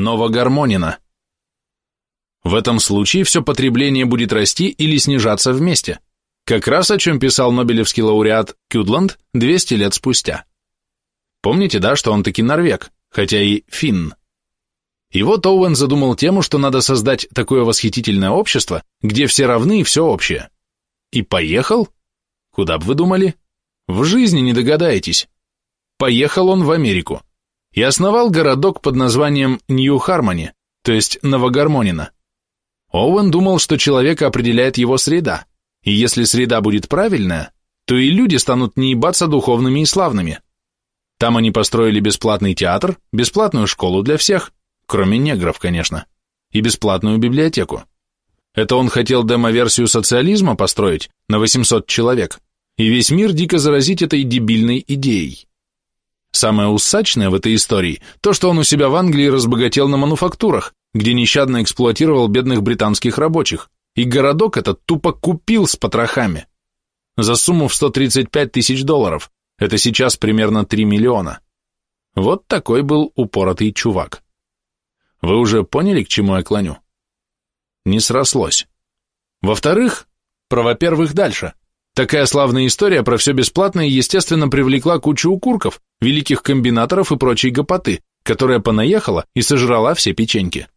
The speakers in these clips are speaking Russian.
Новогармонина. В этом случае все потребление будет расти или снижаться вместе, как раз о чем писал нобелевский лауреат Кюдланд 200 лет спустя. Помните, да, что он таки норвег, хотя и финн. И вот Оуэн задумал тему, что надо создать такое восхитительное общество, где все равны и все общее. И поехал? Куда бы вы думали? В жизни не догадаетесь. Поехал он в Америку и основал городок под названием Нью-Хармони, то есть Новогармонина. Оуэн думал, что человека определяет его среда, и если среда будет правильная, то и люди станут не ебаться духовными и славными. Там они построили бесплатный театр, бесплатную школу для всех, кроме негров, конечно, и бесплатную библиотеку. Это он хотел демо-версию социализма построить на 800 человек, и весь мир дико заразить этой дебильной идеей. Самое усачное в этой истории – то, что он у себя в Англии разбогател на мануфактурах, где нещадно эксплуатировал бедных британских рабочих, и городок этот тупо купил с потрохами. За сумму в 135 тысяч долларов, это сейчас примерно 3 миллиона. Вот такой был упоротый чувак. Вы уже поняли, к чему я клоню? Не срослось. Во-вторых, про во-первых дальше. Такая славная история про все бесплатное, естественно, привлекла кучу укурков, великих комбинаторов и прочей гопоты, которая понаехала и сожрала все печеньки.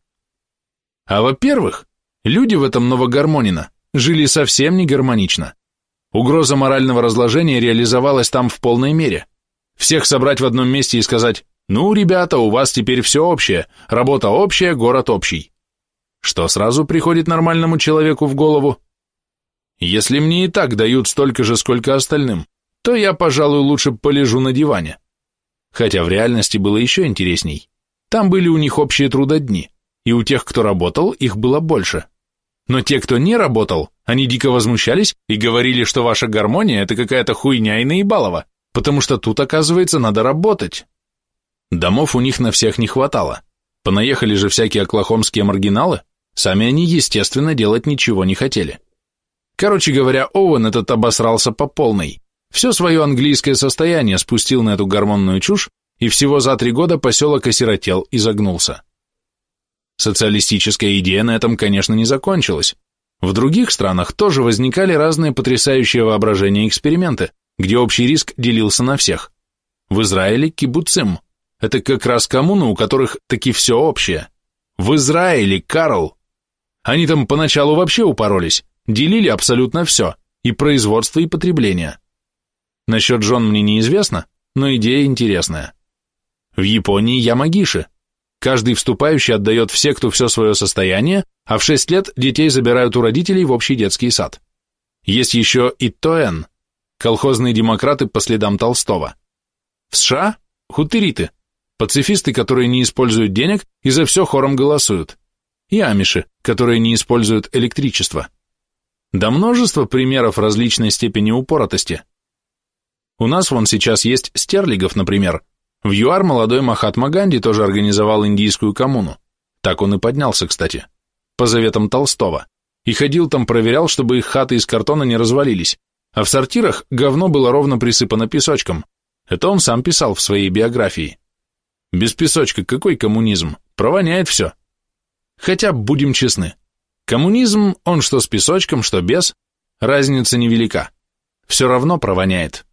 А во-первых, люди в этом Новогармонино жили совсем не гармонично. Угроза морального разложения реализовалась там в полной мере. Всех собрать в одном месте и сказать «Ну, ребята, у вас теперь все общее, работа общая, город общий». Что сразу приходит нормальному человеку в голову? Если мне и так дают столько же, сколько остальным, то я, пожалуй, лучше полежу на диване. Хотя в реальности было еще интересней. Там были у них общие трудодни, и у тех, кто работал, их было больше. Но те, кто не работал, они дико возмущались и говорили, что ваша гармония – это какая-то хуйня и наебалова, потому что тут, оказывается, надо работать. Домов у них на всех не хватало. Понаехали же всякие оклахомские маргиналы, сами они, естественно, делать ничего не хотели. Короче говоря, Оуэн этот обосрался по полной. Все свое английское состояние спустил на эту гормонную чушь, и всего за три года поселок осиротел и загнулся. Социалистическая идея на этом, конечно, не закончилась. В других странах тоже возникали разные потрясающие воображения эксперименты, где общий риск делился на всех. В Израиле кибуцим. Это как раз коммуны, у которых таки все общее. В Израиле, Карл. Они там поначалу вообще упоролись, делили абсолютно все, и производство, и потребление. Насчет жен мне неизвестно, но идея интересная. В Японии ямагиши. Каждый вступающий отдает в секту все свое состояние, а в 6 лет детей забирают у родителей в общий детский сад. Есть еще и Тоэн, колхозные демократы по следам Толстого. В США – хутыриты, пацифисты, которые не используют денег и за все хором голосуют. И амиши, которые не используют электричество. Да множество примеров различной степени упоротости. У нас вон сейчас есть Стерлигов, например. В ЮАР молодой Махатма Ганди тоже организовал индийскую коммуну. Так он и поднялся, кстати. По заветам Толстого. И ходил там, проверял, чтобы их хаты из картона не развалились. А в сортирах говно было ровно присыпано песочком. Это он сам писал в своей биографии. Без песочка какой коммунизм? Провоняет все. Хотя, будем честны, Коммунизм, он что с песочком, что без, разница невелика. Все равно провоняет.